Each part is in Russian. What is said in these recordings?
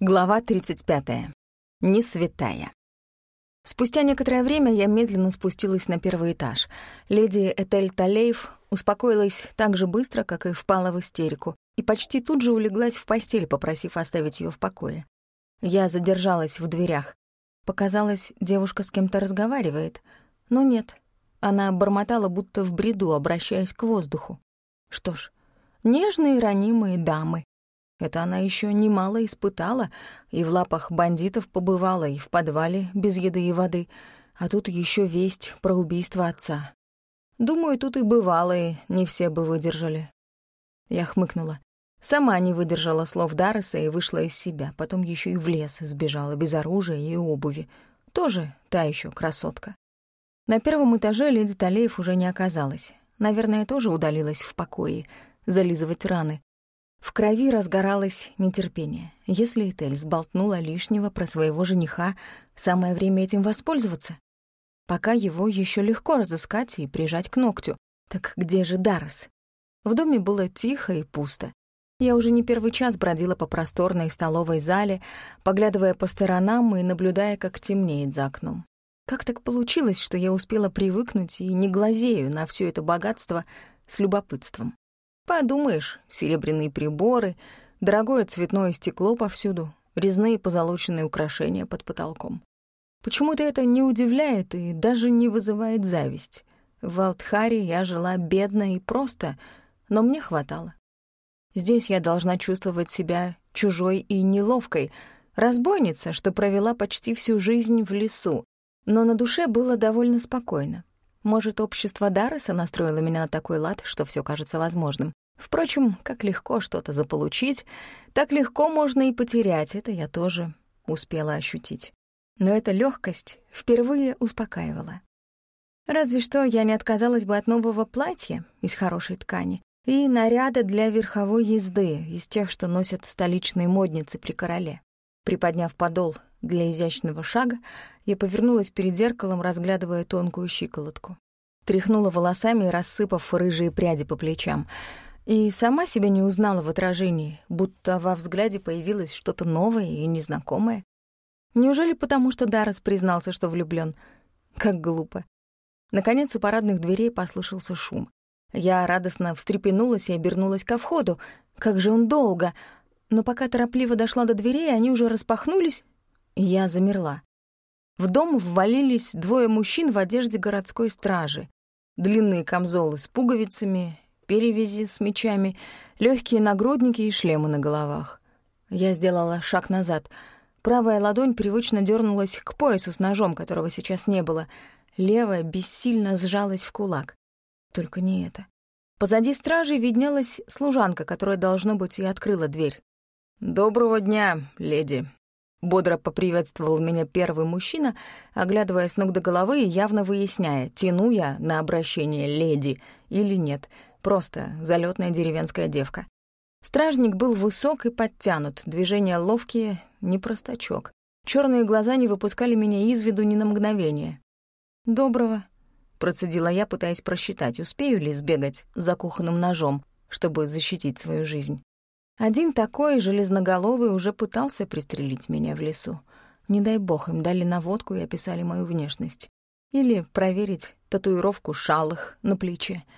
Глава 35. Не святая. Спустя некоторое время я медленно спустилась на первый этаж. Леди Этель Талеев успокоилась так же быстро, как и впала в истерику, и почти тут же улеглась в постель, попросив оставить ее в покое. Я задержалась в дверях. Показалось, девушка с кем-то разговаривает, но нет. Она бормотала, будто в бреду, обращаясь к воздуху. Что ж, нежные ранимые дамы. Это она еще немало испытала, и в лапах бандитов побывала, и в подвале без еды и воды, а тут еще весть про убийство отца. Думаю, тут и бывалые не все бы выдержали. Я хмыкнула. Сама не выдержала слов Дарреса и вышла из себя, потом еще и в лес сбежала без оружия и обуви. Тоже та еще красотка. На первом этаже леди Талеев уже не оказалась. Наверное, тоже удалилась в покое, зализывать раны. В крови разгоралось нетерпение. Если Этель сболтнула лишнего про своего жениха, самое время этим воспользоваться. Пока его еще легко разыскать и прижать к ногтю. Так где же Даррес? В доме было тихо и пусто. Я уже не первый час бродила по просторной столовой зале, поглядывая по сторонам и наблюдая, как темнеет за окном. Как так получилось, что я успела привыкнуть и не глазею на все это богатство с любопытством? Подумаешь, серебряные приборы, дорогое цветное стекло повсюду, резные позолоченные украшения под потолком. Почему-то это не удивляет и даже не вызывает зависть. В Алтхаре я жила бедно и просто, но мне хватало. Здесь я должна чувствовать себя чужой и неловкой, разбойница, что провела почти всю жизнь в лесу, но на душе было довольно спокойно. Может, общество Дарреса настроило меня на такой лад, что все кажется возможным. Впрочем, как легко что-то заполучить, так легко можно и потерять, это я тоже успела ощутить. Но эта легкость впервые успокаивала. Разве что я не отказалась бы от нового платья из хорошей ткани и наряда для верховой езды из тех, что носят столичные модницы при короле. Приподняв подол для изящного шага, я повернулась перед зеркалом, разглядывая тонкую щиколотку. Тряхнула волосами, рассыпав рыжие пряди по плечам — и сама себя не узнала в отражении, будто во взгляде появилось что-то новое и незнакомое. Неужели потому, что Даррес признался, что влюблён? Как глупо. Наконец у парадных дверей послышался шум. Я радостно встрепенулась и обернулась ко входу. Как же он долго! Но пока торопливо дошла до дверей, они уже распахнулись, и я замерла. В дом ввалились двое мужчин в одежде городской стражи. Длинные камзолы с пуговицами, перевязи с мечами, легкие нагрудники и шлемы на головах. Я сделала шаг назад. Правая ладонь привычно дернулась к поясу с ножом, которого сейчас не было. Левая бессильно сжалась в кулак. Только не это. Позади стражи виднелась служанка, которая, должно быть, и открыла дверь. «Доброго дня, леди», — бодро поприветствовал меня первый мужчина, оглядывая с ног до головы и явно выясняя, тяну я на обращение «леди» или нет — Просто залетная деревенская девка. Стражник был высок и подтянут, движения ловкие, не простачок. Черные глаза не выпускали меня из виду ни на мгновение. «Доброго», — процедила я, пытаясь просчитать, успею ли сбегать за кухонным ножом, чтобы защитить свою жизнь. Один такой, железноголовый, уже пытался пристрелить меня в лесу. Не дай бог, им дали наводку и описали мою внешность. Или проверить татуировку шалых на плече —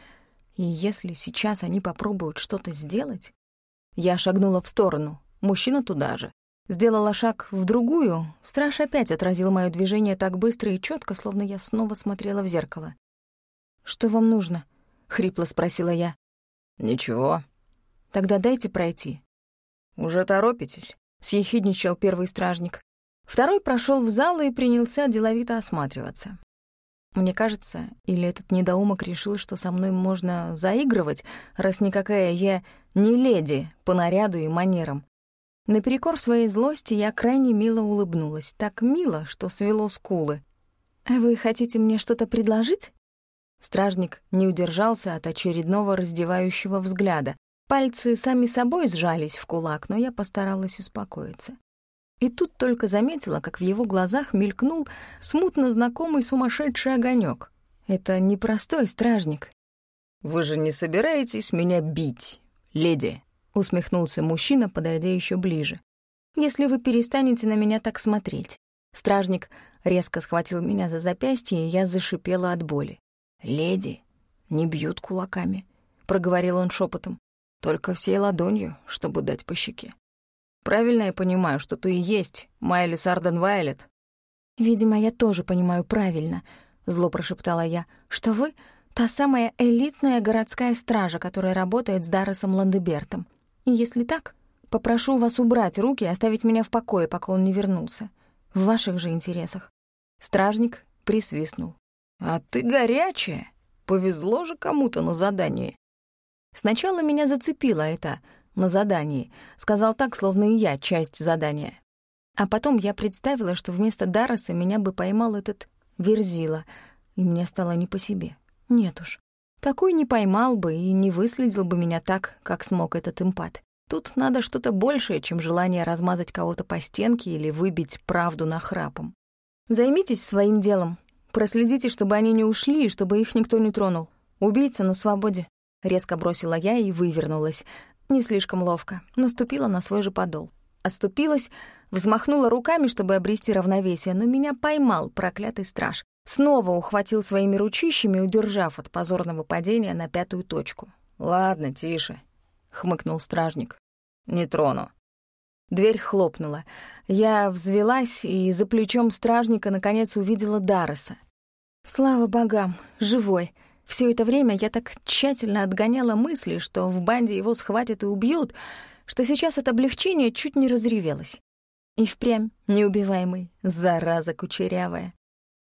и если сейчас они попробуют что-то сделать... Я шагнула в сторону, мужчина туда же. Сделала шаг в другую, страж опять отразил мое движение так быстро и четко, словно я снова смотрела в зеркало. «Что вам нужно?» — хрипло спросила я. «Ничего». «Тогда дайте пройти». «Уже торопитесь?» — съехидничал первый стражник. Второй прошел в зал и принялся деловито осматриваться. Мне кажется, или этот недоумок решил, что со мной можно заигрывать, раз никакая я не леди по наряду и манерам. Наперекор своей злости я крайне мило улыбнулась, так мило, что свело скулы. «А вы хотите мне что-то предложить?» Стражник не удержался от очередного раздевающего взгляда. Пальцы сами собой сжались в кулак, но я постаралась успокоиться. И тут только заметила, как в его глазах мелькнул смутно знакомый сумасшедший огонек. Это непростой стражник. «Вы же не собираетесь меня бить, леди?» — усмехнулся мужчина, подойдя еще ближе. если вы перестанете на меня так смотреть. Стражник резко схватил меня за запястье, и я зашипела от боли. «Леди не бьют кулаками», — проговорил он шепотом, «только всей ладонью, чтобы дать по щеке. Правильно я понимаю, что ты и есть Майли Сарден Вайлет?» «Видимо, я тоже понимаю правильно», — зло прошептала я, «что вы — та самая элитная городская стража, которая работает с Дарресом Ландебертом. И если так, попрошу вас убрать руки и оставить меня в покое, пока он не вернулся. В ваших же интересах». Стражник присвистнул. «А ты горячая. Повезло же кому-то на задании». Сначала меня зацепило это «на задании». Сказал так, словно и я часть задания. А потом я представила, что вместо Дарреса меня бы поймал этот Верзила, и мне стало не по себе. Нет уж, такой не поймал бы и не выследил бы меня так, как смог этот импат. Тут надо что-то большее, чем желание размазать кого-то по стенке или выбить правду на храпом. Займитесь своим делом. Проследите, чтобы они не ушли, и чтобы их никто не тронул. Убийца на свободе. Резко бросила я и вывернулась. Не слишком ловко. Наступила на свой же подол. Оступилась, взмахнула руками, чтобы обрести равновесие, но меня поймал проклятый страж. Снова ухватил своими ручищами, удержав от позорного падения на пятую точку. «Ладно, тише», — хмыкнул стражник. «Не трону». Дверь хлопнула. Я взвелась и за плечом стражника наконец увидела Дарреса. Слава богам, живой. Все это время я так тщательно отгоняла мысли, что в банде его схватят и убьют, что сейчас от облегчения чуть не разревелась. И впрямь неубиваемый, зараза кучерявая.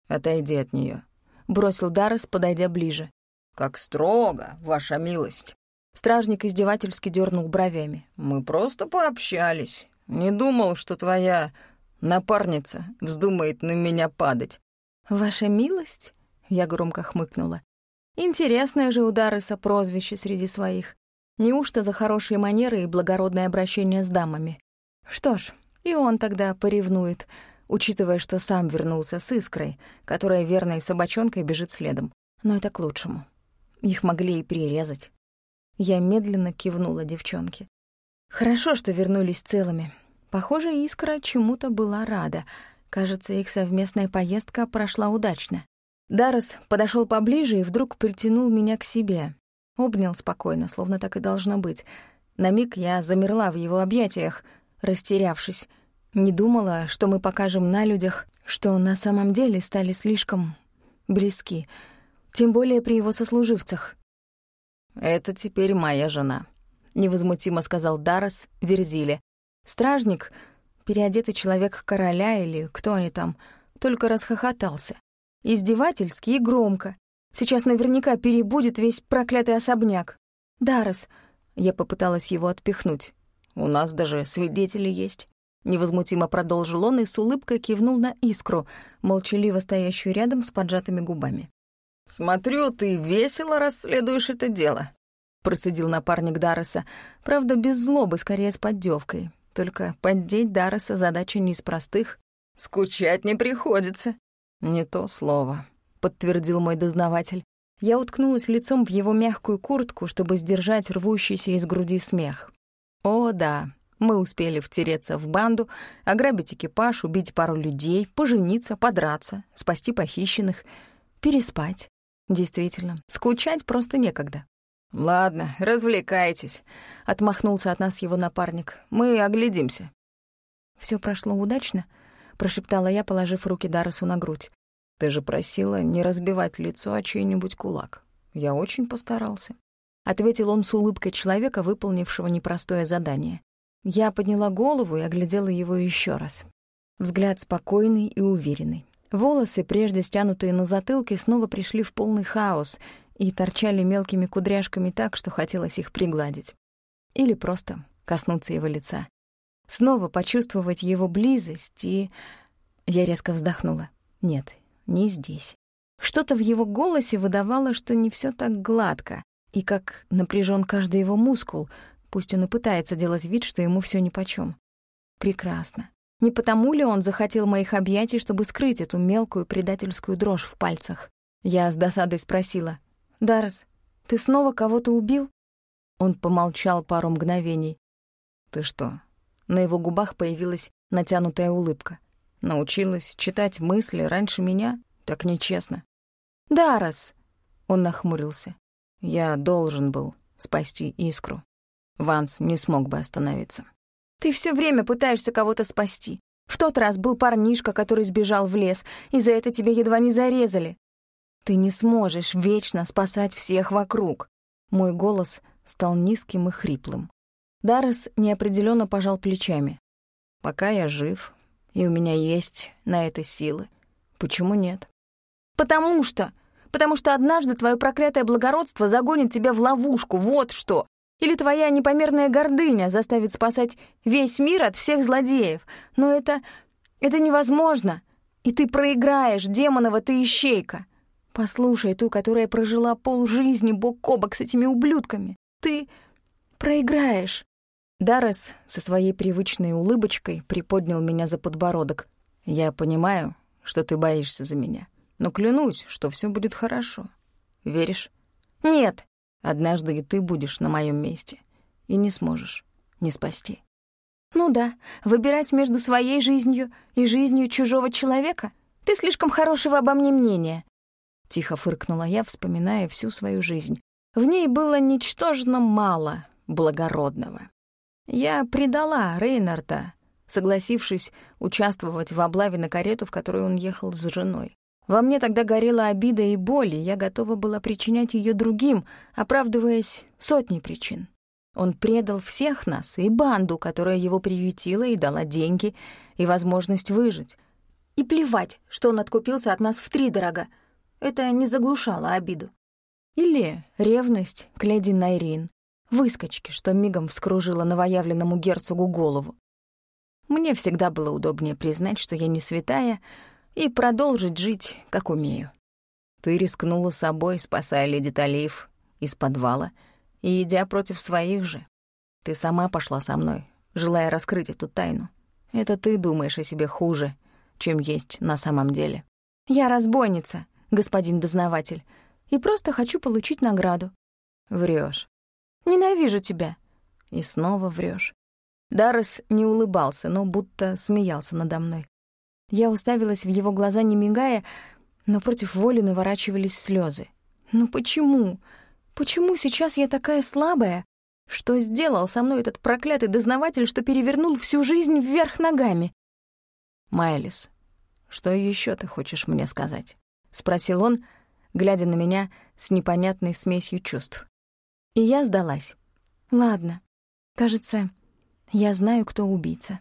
«Отойди от нее, бросил Даррес, подойдя ближе. «Как строго, ваша милость!» Стражник издевательски дернул бровями. «Мы просто пообщались. Не думал, что твоя напарница вздумает на меня падать». «Ваша милость?» — я громко хмыкнула. «Интересное же у Дарреса прозвище среди своих. Неужто за хорошие манеры и благородное обращение с дамами? Что ж, и он тогда поревнует, учитывая, что сам вернулся с искрой, которая верной собачонкой бежит следом. Но это к лучшему. Их могли и прирезать. Я медленно кивнула девчонке. Хорошо, что вернулись целыми. Похоже, искра чему-то была рада. Кажется, их совместная поездка прошла удачно. Даррес подошел поближе и вдруг притянул меня к себе. Обнял спокойно, словно так и должно быть. На миг я замерла в его объятиях, растерявшись. Не думала, что мы покажем на людях, что на самом деле стали слишком близки, тем более при его сослуживцах. «Это теперь моя жена», — невозмутимо сказал Даррес Верзиле. Стражник, переодетый человек короля или кто они там, только расхохотался. Издевательски и громко. Сейчас наверняка перебудет весь проклятый особняк. Даррес, я попыталась его отпихнуть. У нас даже свидетели есть. Невозмутимо продолжил он и с улыбкой кивнул на искру, молчаливо стоящую рядом с поджатыми губами. «Смотрю, ты весело расследуешь это дело», — процедил напарник Дарреса, правда, без злобы, скорее с поддевкой. Только поддеть Дарреса задача не из простых. «Скучать не приходится». «Не то слово», — подтвердил мой дознаватель. Я уткнулась лицом в его мягкую куртку, чтобы сдержать рвущийся из груди смех. О, да, мы успели втереться в банду, ограбить экипаж, убить пару людей, пожениться, подраться, спасти похищенных, переспать. Действительно, скучать просто некогда. «Ладно, развлекайтесь», — отмахнулся от нас его напарник. «Мы оглядимся». Все прошло удачно», — прошептала я, положив руки Дарресу на грудь. «Ты же просила не разбивать лицо о чей-нибудь кулак. Я очень постарался». — ответил он с улыбкой человека, выполнившего непростое задание. Я подняла голову и оглядела его еще раз. Взгляд спокойный и уверенный. Волосы, прежде стянутые на затылке, снова пришли в полный хаос и торчали мелкими кудряшками так, что хотелось их пригладить. Или просто коснуться его лица. Снова почувствовать его близость и... Я резко вздохнула. Нет, не здесь. Что-то в его голосе выдавало, что не все так гладко, и как напряжен каждый его мускул, пусть он и пытается делать вид, что ему все нипочём. Прекрасно. Не потому ли он захотел моих объятий, чтобы скрыть эту мелкую предательскую дрожь в пальцах? Я с досадой спросила. «Даррес, ты снова кого-то убил?» Он помолчал пару мгновений. «Ты что, На его губах появилась натянутая улыбка. Научилась читать мысли раньше меня? Так нечестно. «Дарос!» — он нахмурился. Я должен был спасти искру. Ванс не смог бы остановиться. «Ты все время пытаешься кого-то спасти. В тот раз был парнишка, который сбежал в лес, и за это тебя едва не зарезали. Ты не сможешь вечно спасать всех вокруг». Мой голос стал низким и хриплым. Даррес неопределенно пожал плечами. «Пока я жив, и у меня есть на это силы. Почему нет?» «Потому что! Потому что однажды твое проклятое благородство загонит тебя в ловушку, вот что! Или твоя непомерная гордыня заставит спасать весь мир от всех злодеев. Но это... это невозможно. И ты проиграешь, демонова ты ищейка. Послушай ту, которая прожила полжизни бок о бок с этими ублюдками. Ты проиграешь. Даррес со своей привычной улыбочкой приподнял меня за подбородок. «Я понимаю, что ты боишься за меня, но клянусь, что все будет хорошо. Веришь?» «Нет», Однажды и ты будешь на моем месте и не сможешь не спасти. Ну да, выбирать между своей жизнью и жизнью чужого человека? Ты слишком хорошего обо мне мнения. Тихо фыркнула я, вспоминая всю свою жизнь. В ней было ничтожно мало благородного. Я предала Рейнарда, согласившись участвовать в облаве на карету, в которой он ехал с женой. Во мне тогда горела обида и боль, и я готова была причинять ее другим, оправдываясь сотней причин. Он предал всех нас, и банду, которая его приютила и дала деньги и возможность выжить. И плевать, что он откупился от нас втридорога. Это не заглушало обиду. Или ревность к леди Найрин, выскочки, что мигом вскружила новоявленному герцогу голову. Мне всегда было удобнее признать, что я не святая, и продолжить жить, как умею. Ты рискнула собой, спасая леди Талиев из подвала и идя против своих же. Ты сама пошла со мной, желая раскрыть эту тайну. Это ты думаешь о себе хуже, чем есть на самом деле. Я разбойница, господин дознаватель, и просто хочу получить награду. Врешь. Ненавижу тебя. И снова врешь. Даррес не улыбался, но будто смеялся надо мной. Я уставилась в его глаза, не мигая, но против воли наворачивались слезы. Ну почему? Почему сейчас я такая слабая? Что сделал со мной этот проклятый дознаватель, что перевернул всю жизнь вверх ногами? Майлис, что еще ты хочешь мне сказать? спросил он, глядя на меня с непонятной смесью чувств. И я сдалась. Ладно. Кажется, я знаю, кто убийца.